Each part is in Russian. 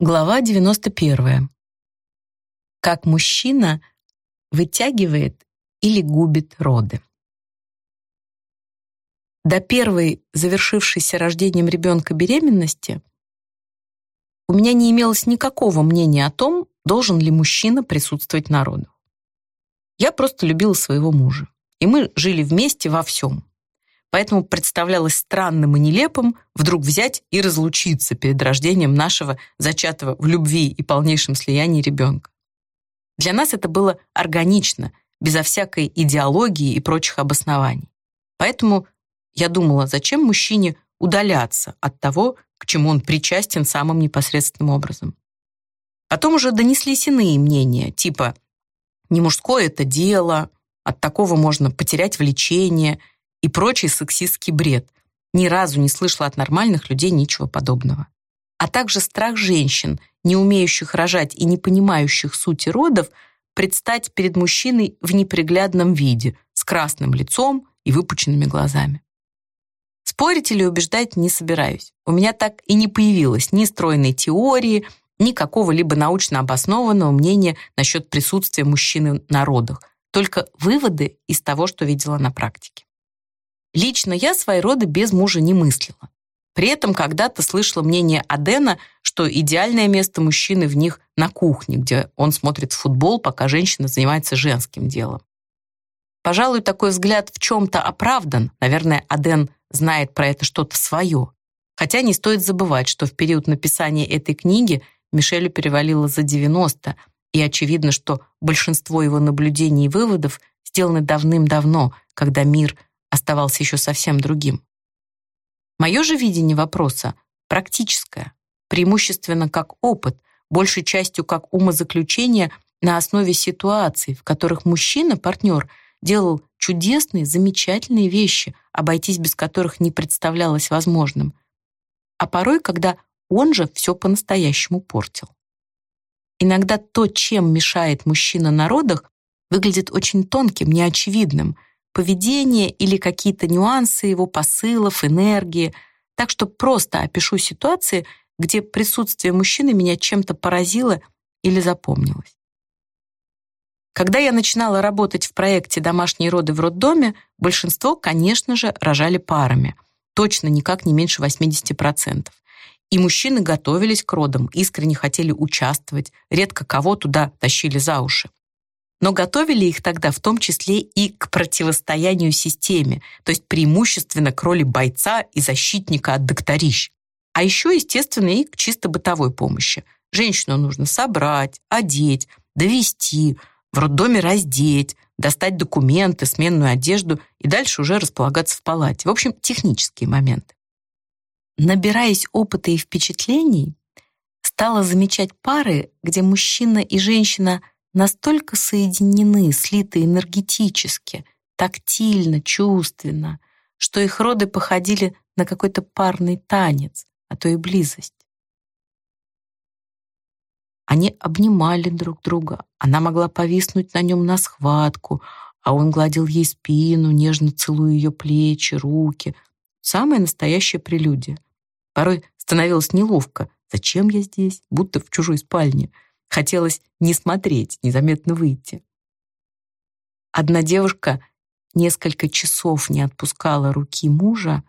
Глава 91. Как мужчина вытягивает или губит роды. До первой, завершившейся рождением ребенка беременности, у меня не имелось никакого мнения о том, должен ли мужчина присутствовать на родах. Я просто любила своего мужа, и мы жили вместе во всем поэтому представлялось странным и нелепым вдруг взять и разлучиться перед рождением нашего зачатого в любви и полнейшем слиянии ребенка. Для нас это было органично, безо всякой идеологии и прочих обоснований. Поэтому я думала, зачем мужчине удаляться от того, к чему он причастен самым непосредственным образом. Потом уже донеслись иные мнения, типа «не мужское это дело», «от такого можно потерять влечение», и прочий сексистский бред. Ни разу не слышала от нормальных людей ничего подобного. А также страх женщин, не умеющих рожать и не понимающих сути родов, предстать перед мужчиной в неприглядном виде, с красным лицом и выпученными глазами. Спорить или убеждать не собираюсь. У меня так и не появилось ни стройной теории, ни какого-либо научно обоснованного мнения насчет присутствия мужчины на родах, только выводы из того, что видела на практике. Лично я свои роды без мужа не мыслила. При этом когда-то слышала мнение Адена, что идеальное место мужчины в них на кухне, где он смотрит футбол, пока женщина занимается женским делом. Пожалуй, такой взгляд в чем-то оправдан. Наверное, Аден знает про это что-то свое. Хотя не стоит забывать, что в период написания этой книги Мишелю перевалило за 90, и очевидно, что большинство его наблюдений и выводов сделаны давным-давно, когда мир – оставался еще совсем другим. Мое же видение вопроса практическое, преимущественно как опыт, большей частью как умозаключение на основе ситуаций, в которых мужчина, партнер, делал чудесные, замечательные вещи, обойтись без которых не представлялось возможным, а порой, когда он же все по-настоящему портил. Иногда то, чем мешает мужчина на родах, выглядит очень тонким, неочевидным, поведение или какие-то нюансы его посылов, энергии. Так что просто опишу ситуации, где присутствие мужчины меня чем-то поразило или запомнилось. Когда я начинала работать в проекте «Домашние роды в роддоме», большинство, конечно же, рожали парами. Точно никак не меньше 80%. И мужчины готовились к родам, искренне хотели участвовать, редко кого туда тащили за уши но готовили их тогда в том числе и к противостоянию системе, то есть преимущественно к роли бойца и защитника от докторищ. А еще, естественно, и к чисто бытовой помощи. Женщину нужно собрать, одеть, довести, в роддоме раздеть, достать документы, сменную одежду и дальше уже располагаться в палате. В общем, технические моменты. Набираясь опыта и впечатлений, стала замечать пары, где мужчина и женщина – настолько соединены, слиты энергетически, тактильно, чувственно, что их роды походили на какой-то парный танец, а то и близость. Они обнимали друг друга, она могла повиснуть на нем на схватку, а он гладил ей спину, нежно целуя ее плечи, руки. Самая настоящая прелюдия. Порой становилось неловко. Зачем я здесь? Будто в чужой спальне. Хотелось не смотреть, незаметно выйти. Одна девушка несколько часов не отпускала руки мужа,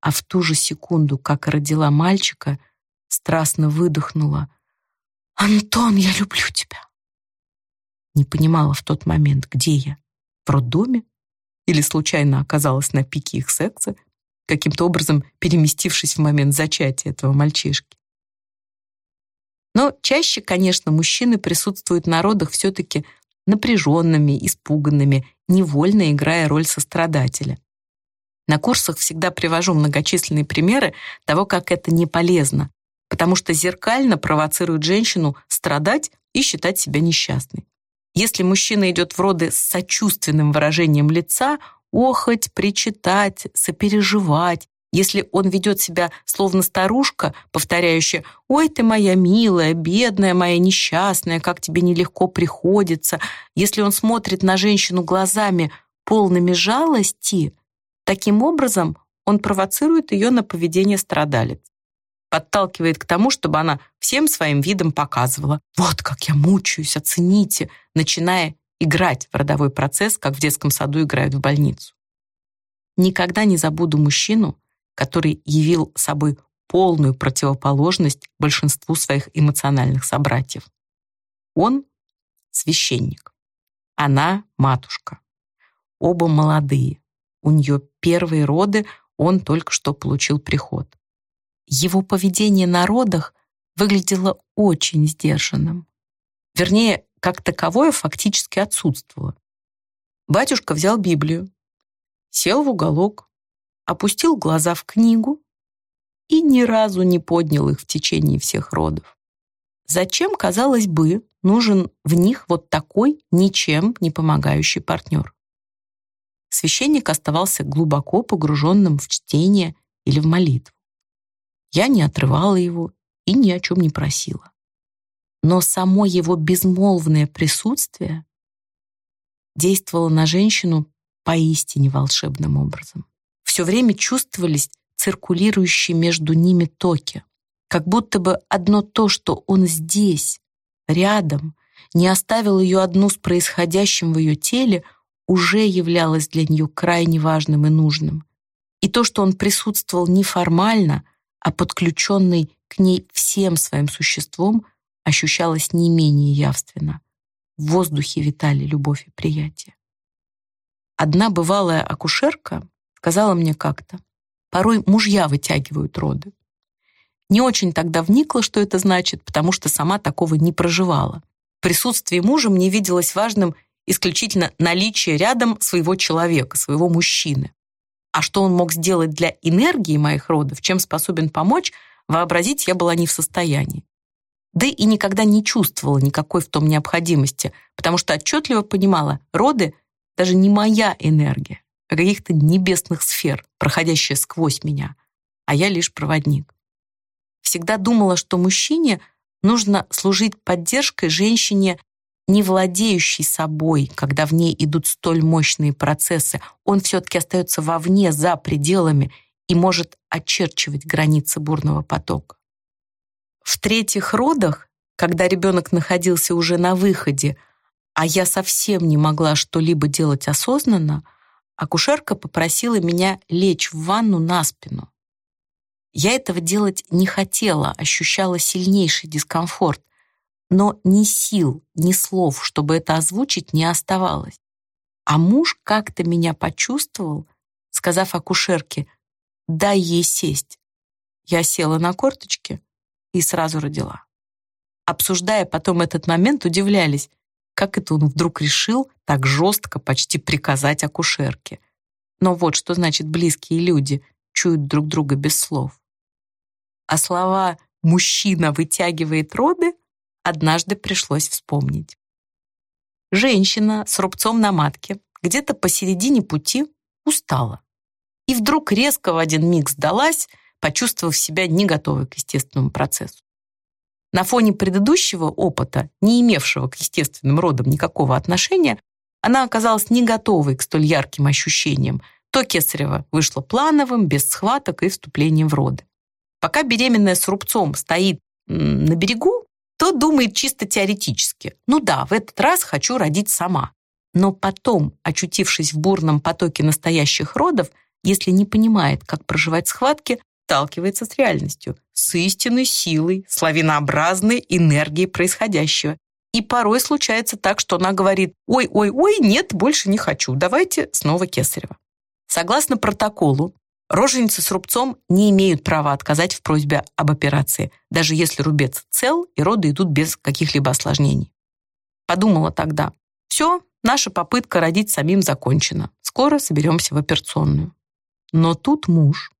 а в ту же секунду, как родила мальчика, страстно выдохнула «Антон, я люблю тебя!» Не понимала в тот момент, где я, в роддоме или случайно оказалась на пике их секса, каким-то образом переместившись в момент зачатия этого мальчишки. Но чаще, конечно, мужчины присутствуют на родах все-таки напряженными, испуганными, невольно играя роль сострадателя. На курсах всегда привожу многочисленные примеры того, как это не полезно, потому что зеркально провоцирует женщину страдать и считать себя несчастной. Если мужчина идет в роды с сочувственным выражением лица, охоть, причитать, сопереживать, если он ведет себя словно старушка, повторяющая «Ой, ты моя милая, бедная моя несчастная, как тебе нелегко приходится», если он смотрит на женщину глазами, полными жалости, таким образом он провоцирует ее на поведение страдалец. подталкивает к тому, чтобы она всем своим видом показывала. Вот как я мучаюсь, оцените, начиная играть в родовой процесс, как в детском саду играют в больницу. Никогда не забуду мужчину, который явил собой полную противоположность большинству своих эмоциональных собратьев. Он — священник. Она — матушка. Оба молодые. У нее первые роды, он только что получил приход. Его поведение на родах выглядело очень сдержанным. Вернее, как таковое фактически отсутствовало. Батюшка взял Библию, сел в уголок, опустил глаза в книгу и ни разу не поднял их в течение всех родов. Зачем, казалось бы, нужен в них вот такой ничем не помогающий партнер? Священник оставался глубоко погруженным в чтение или в молитву. Я не отрывала его и ни о чем не просила но само его безмолвное присутствие действовало на женщину поистине волшебным образом. Все время чувствовались циркулирующие между ними токи, как будто бы одно то, что он здесь, рядом, не оставил ее одну с происходящим в ее теле, уже являлось для нее крайне важным и нужным. И то, что он присутствовал не формально, а подключенный к ней всем своим существом, ощущалось не менее явственно. В воздухе витали любовь и приятие. Одна бывалая акушерка сказала мне как-то, порой мужья вытягивают роды. Не очень тогда вникла, что это значит, потому что сама такого не проживала. В присутствии мужа мне виделось важным исключительно наличие рядом своего человека, своего мужчины. А что он мог сделать для энергии моих родов, чем способен помочь, вообразить я была не в состоянии да и никогда не чувствовала никакой в том необходимости, потому что отчетливо понимала, роды — даже не моя энергия, каких-то небесных сфер, проходящая сквозь меня, а я лишь проводник. Всегда думала, что мужчине нужно служить поддержкой женщине, не владеющей собой, когда в ней идут столь мощные процессы. Он все-таки остается вовне, за пределами и может очерчивать границы бурного потока. В третьих родах, когда ребенок находился уже на выходе, а я совсем не могла что-либо делать осознанно, акушерка попросила меня лечь в ванну на спину. Я этого делать не хотела, ощущала сильнейший дискомфорт, но ни сил, ни слов, чтобы это озвучить, не оставалось. А муж как-то меня почувствовал, сказав акушерке «дай ей сесть». Я села на корточки, и сразу родила. Обсуждая потом этот момент, удивлялись, как это он вдруг решил так жестко почти приказать акушерке. Но вот что значит близкие люди чуют друг друга без слов. А слова «мужчина вытягивает роды» однажды пришлось вспомнить. Женщина с рубцом на матке где-то посередине пути устала. И вдруг резко в один миг сдалась, почувствовав себя не готовой к естественному процессу. На фоне предыдущего опыта, не имевшего к естественным родам никакого отношения, она оказалась не готовой к столь ярким ощущениям. То кесарево вышло плановым, без схваток и вступлением в роды. Пока беременная с рубцом стоит на берегу, то думает чисто теоретически. Ну да, в этот раз хочу родить сама. Но потом, очутившись в бурном потоке настоящих родов, если не понимает, как проживать схватки, сталкивается с реальностью, с истинной силой, с лавинообразной энергией происходящего. И порой случается так, что она говорит «Ой-ой-ой, нет, больше не хочу, давайте снова Кесарева». Согласно протоколу, роженицы с рубцом не имеют права отказать в просьбе об операции, даже если рубец цел и роды идут без каких-либо осложнений. Подумала тогда, все, наша попытка родить самим закончена, скоро соберемся в операционную. Но тут муж,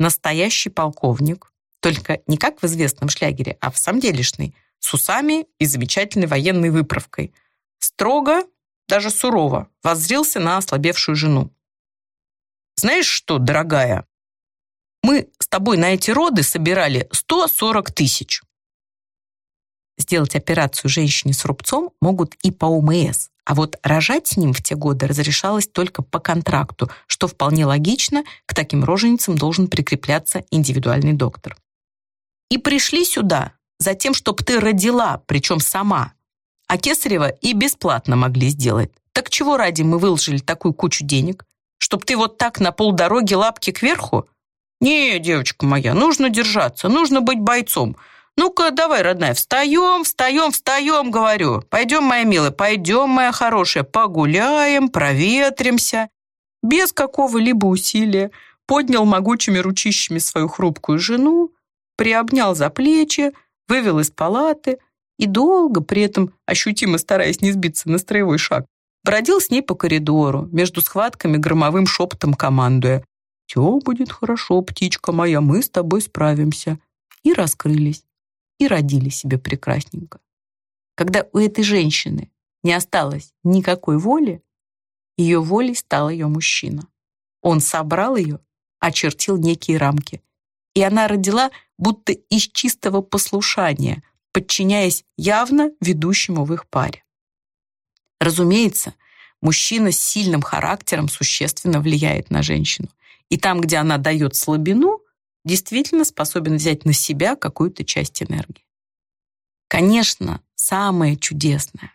настоящий полковник, только не как в известном шлягере, а в самом делешный, с усами и замечательной военной выправкой. Строго, даже сурово, воззрился на ослабевшую жену. «Знаешь что, дорогая, мы с тобой на эти роды собирали 140 тысяч. Сделать операцию женщине с рубцом могут и по ОМС, а вот рожать с ним в те годы разрешалось только по контракту, что вполне логично, к таким роженицам должен прикрепляться индивидуальный доктор. И пришли сюда за тем, чтобы ты родила, причем сама. А Кесарева и бесплатно могли сделать. Так чего ради мы выложили такую кучу денег? Чтоб ты вот так на полдороги лапки кверху? Не, девочка моя, нужно держаться, нужно быть бойцом. Ну-ка, давай, родная, встаем, встаем, встаем, говорю. Пойдем, моя милая, пойдем, моя хорошая, погуляем, проветримся. Без какого-либо усилия поднял могучими ручищами свою хрупкую жену, приобнял за плечи, вывел из палаты и долго, при этом ощутимо стараясь не сбиться на строевой шаг, бродил с ней по коридору, между схватками громовым шепотом командуя «Все будет хорошо, птичка моя, мы с тобой справимся». И раскрылись, и родили себе прекрасненько. Когда у этой женщины не осталось никакой воли, ее волей стал ее мужчина. Он собрал ее, очертил некие рамки, и она родила будто из чистого послушания, подчиняясь явно ведущему в их паре. Разумеется, мужчина с сильным характером существенно влияет на женщину. И там, где она дает слабину, действительно способен взять на себя какую-то часть энергии. Конечно, самое чудесное,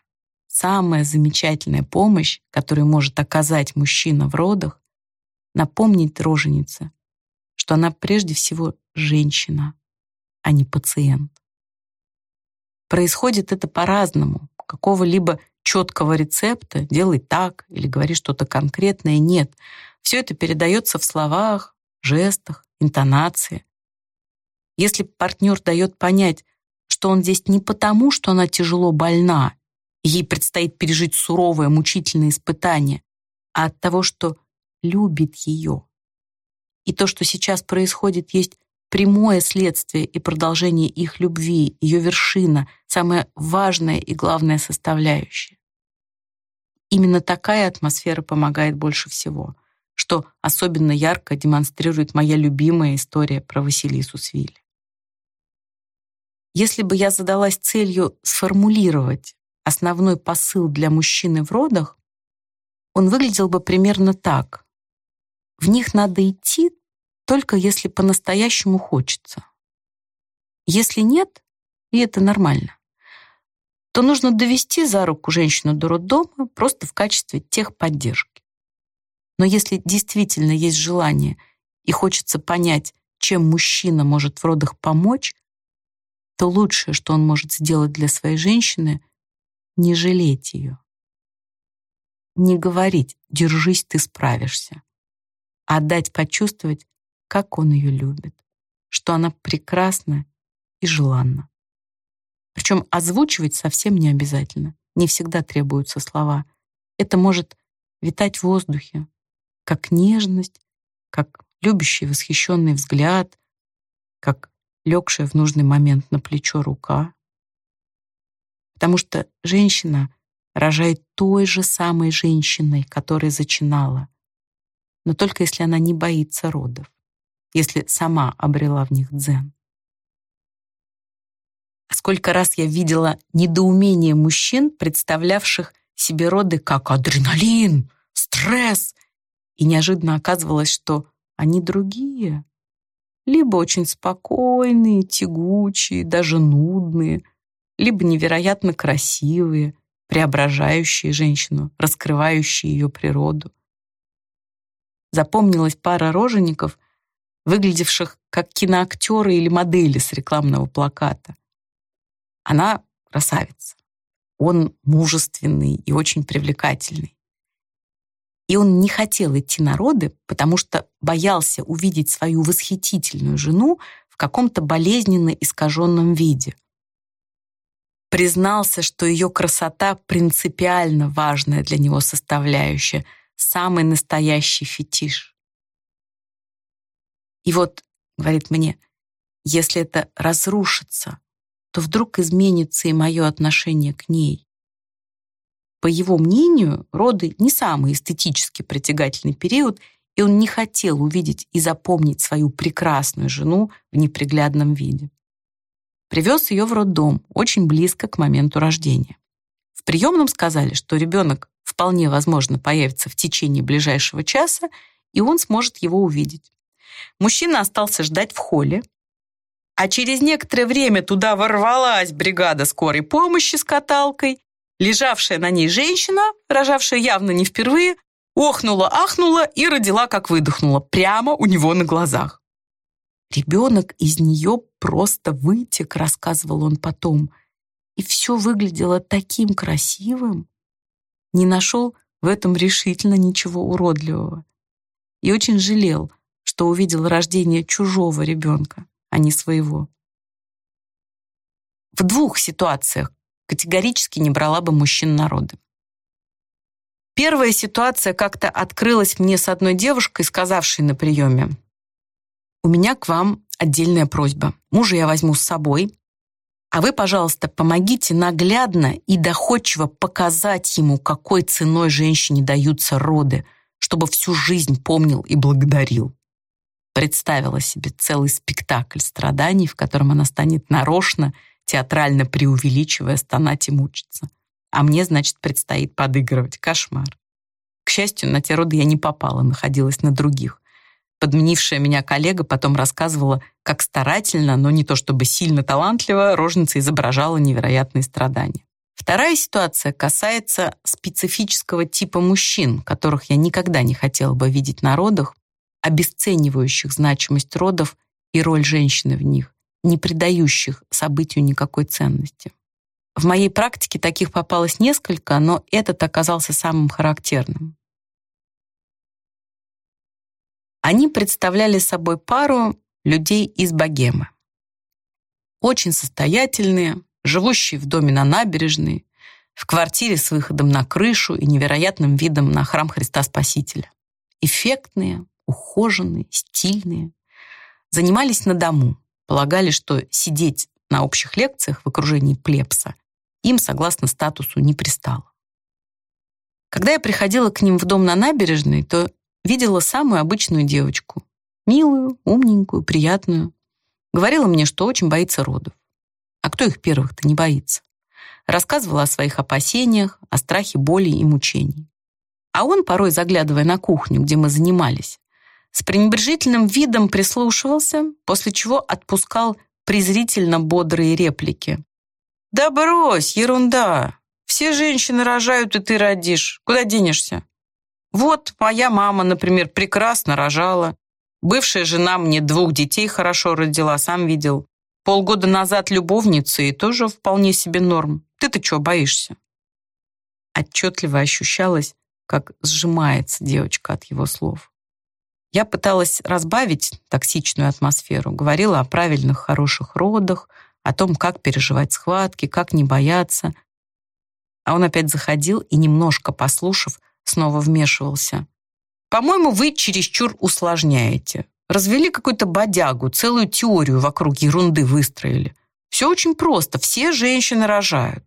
самая замечательная помощь, которую может оказать мужчина в родах, напомнить роженице, что она прежде всего женщина, а не пациент. Происходит это по-разному. Какого-либо четкого рецепта «делай так» или «говори что-то конкретное» нет. Все это передается в словах, жестах, интонации. Если партнер дает понять, что он здесь не потому, что она тяжело больна, ей предстоит пережить суровое, мучительное испытание, а от того, что любит ее. И то, что сейчас происходит, есть прямое следствие и продолжение их любви, ее вершина, самая важная и главная составляющая. Именно такая атмосфера помогает больше всего, что особенно ярко демонстрирует моя любимая история про Василису Свилли. Если бы я задалась целью сформулировать основной посыл для мужчины в родах, он выглядел бы примерно так. В них надо идти только если по-настоящему хочется. Если нет, и это нормально, то нужно довести за руку женщину до роддома просто в качестве техподдержки. Но если действительно есть желание и хочется понять, чем мужчина может в родах помочь, то лучшее, что он может сделать для своей женщины, не жалеть ее. Не говорить «держись, ты справишься», а дать почувствовать, как он ее любит, что она прекрасна и желанна. Причем озвучивать совсем не обязательно, не всегда требуются слова. Это может витать в воздухе, как нежность, как любящий восхищенный взгляд, как легшая в нужный момент на плечо рука. Потому что женщина рожает той же самой женщиной, которая зачинала, но только если она не боится родов если сама обрела в них дзен. Сколько раз я видела недоумение мужчин, представлявших себе роды как адреналин, стресс, и неожиданно оказывалось, что они другие, либо очень спокойные, тягучие, даже нудные, либо невероятно красивые, преображающие женщину, раскрывающие ее природу. Запомнилась пара рожеников, выглядевших как киноактеры или модели с рекламного плаката. Она красавица. Он мужественный и очень привлекательный. И он не хотел идти на роды, потому что боялся увидеть свою восхитительную жену в каком-то болезненно искаженном виде. Признался, что ее красота принципиально важная для него составляющая, самый настоящий фетиш. И вот, говорит мне, если это разрушится, то вдруг изменится и мое отношение к ней. По его мнению, роды не самый эстетически притягательный период, и он не хотел увидеть и запомнить свою прекрасную жену в неприглядном виде. Привез ее в роддом, очень близко к моменту рождения. В приемном сказали, что ребенок вполне возможно появится в течение ближайшего часа, и он сможет его увидеть. Мужчина остался ждать в холле. А через некоторое время туда ворвалась бригада скорой помощи с каталкой. Лежавшая на ней женщина, рожавшая явно не впервые, охнула, ахнула и родила, как выдохнула, прямо у него на глазах. Ребенок из нее просто вытек, рассказывал он потом. И все выглядело таким красивым. Не нашел в этом решительно ничего уродливого. И очень жалел, что увидел рождение чужого ребенка, а не своего. В двух ситуациях категорически не брала бы мужчин народы. Первая ситуация как-то открылась мне с одной девушкой, сказавшей на приеме, «У меня к вам отдельная просьба. Мужа я возьму с собой, а вы, пожалуйста, помогите наглядно и доходчиво показать ему, какой ценой женщине даются роды, чтобы всю жизнь помнил и благодарил». Представила себе целый спектакль страданий, в котором она станет нарочно, театрально преувеличивая, стонать и мучиться а мне, значит, предстоит подыгрывать. Кошмар. К счастью, на те роды я не попала, находилась на других. Подменившая меня коллега потом рассказывала, как старательно, но не то чтобы сильно талантливо, рожница изображала невероятные страдания. Вторая ситуация касается специфического типа мужчин, которых я никогда не хотела бы видеть на родах, обесценивающих значимость родов и роль женщины в них, не придающих событию никакой ценности. В моей практике таких попалось несколько, но этот оказался самым характерным. Они представляли собой пару людей из богемы. Очень состоятельные, живущие в доме на набережной, в квартире с выходом на крышу и невероятным видом на храм Христа Спасителя. Эффектные, ухоженные, стильные. Занимались на дому, полагали, что сидеть на общих лекциях в окружении плебса им, согласно статусу, не пристало. Когда я приходила к ним в дом на набережной, то видела самую обычную девочку. Милую, умненькую, приятную. Говорила мне, что очень боится родов. А кто их первых-то не боится? Рассказывала о своих опасениях, о страхе боли и мучений. А он, порой заглядывая на кухню, где мы занимались, с пренебрежительным видом прислушивался, после чего отпускал презрительно бодрые реплики. «Да брось, ерунда. Все женщины рожают, и ты родишь. Куда денешься?» «Вот моя мама, например, прекрасно рожала. Бывшая жена мне двух детей хорошо родила, сам видел. Полгода назад любовница, и тоже вполне себе норм. Ты-то чего боишься?» Отчетливо ощущалось, как сжимается девочка от его слов. Я пыталась разбавить токсичную атмосферу, говорила о правильных, хороших родах, о том, как переживать схватки, как не бояться. А он опять заходил и, немножко послушав, снова вмешивался. «По-моему, вы чересчур усложняете. Развели какую-то бодягу, целую теорию вокруг ерунды выстроили. Все очень просто, все женщины рожают».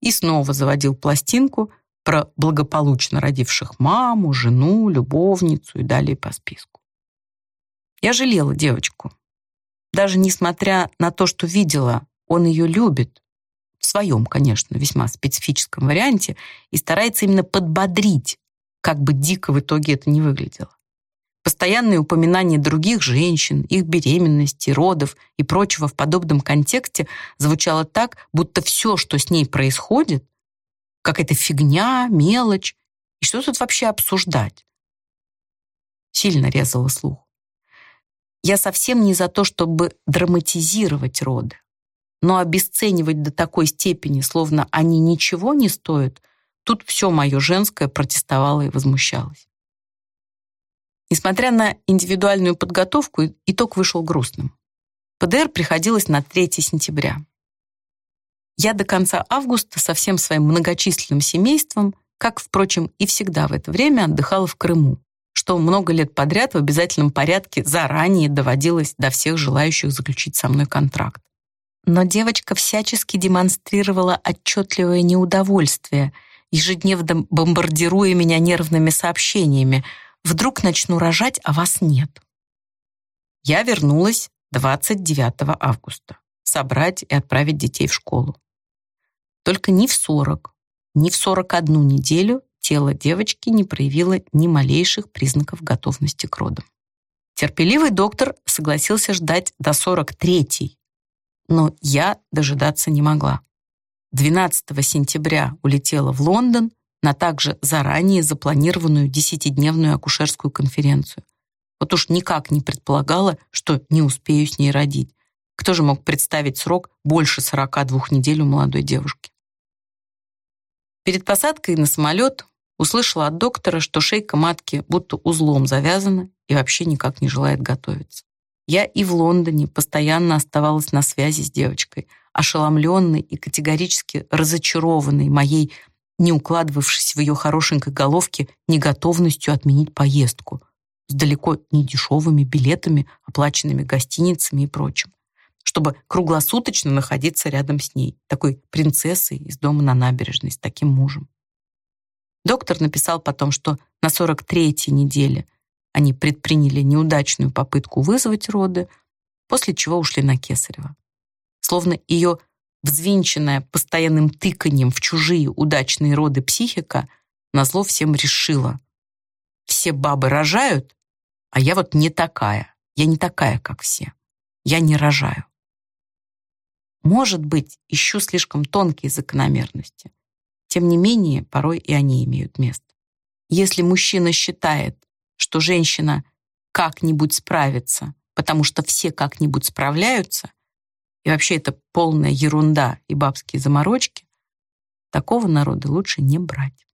И снова заводил пластинку про благополучно родивших маму, жену, любовницу и далее по списку. Я жалела девочку. Даже несмотря на то, что видела, он ее любит, в своем, конечно, весьма специфическом варианте, и старается именно подбодрить, как бы дико в итоге это не выглядело. Постоянные упоминания других женщин, их беременности, родов и прочего в подобном контексте звучало так, будто все, что с ней происходит, какая-то фигня, мелочь, и что тут вообще обсуждать? Сильно резало слух. Я совсем не за то, чтобы драматизировать роды. Но обесценивать до такой степени, словно они ничего не стоят, тут все мое женское протестовало и возмущалось. Несмотря на индивидуальную подготовку, итог вышел грустным. ПДР приходилось на 3 сентября. Я до конца августа со всем своим многочисленным семейством, как, впрочем, и всегда в это время отдыхала в Крыму, что много лет подряд в обязательном порядке заранее доводилось до всех желающих заключить со мной контракт. Но девочка всячески демонстрировала отчетливое неудовольствие, ежедневно бомбардируя меня нервными сообщениями. «Вдруг начну рожать, а вас нет». Я вернулась 29 августа собрать и отправить детей в школу. Только ни в 40, ни в 41 неделю тело девочки не проявило ни малейших признаков готовности к родам. Терпеливый доктор согласился ждать до 43-й, но я дожидаться не могла. 12 сентября улетела в Лондон на также заранее запланированную десятидневную акушерскую конференцию. Вот уж никак не предполагала, что не успею с ней родить. Кто же мог представить срок больше 42 недель у молодой девушки? Перед посадкой на самолет услышала от доктора, что шейка матки будто узлом завязана и вообще никак не желает готовиться. Я и в Лондоне постоянно оставалась на связи с девочкой, ошеломленной и категорически разочарованной моей, не укладывавшись в ее хорошенькой головке, неготовностью отменить поездку с далеко не дешевыми билетами, оплаченными гостиницами и прочим, чтобы круглосуточно находиться рядом с ней, такой принцессой из дома на набережной, с таким мужем. Доктор написал потом, что на 43-й неделе они предприняли неудачную попытку вызвать роды, после чего ушли на Кесарева. Словно ее взвинченная постоянным тыканьем в чужие удачные роды психика назло всем решила. Все бабы рожают, а я вот не такая. Я не такая, как все. Я не рожаю. Может быть, ищу слишком тонкие закономерности. Тем не менее, порой и они имеют место. Если мужчина считает, что женщина как-нибудь справится, потому что все как-нибудь справляются, и вообще это полная ерунда и бабские заморочки, такого народа лучше не брать.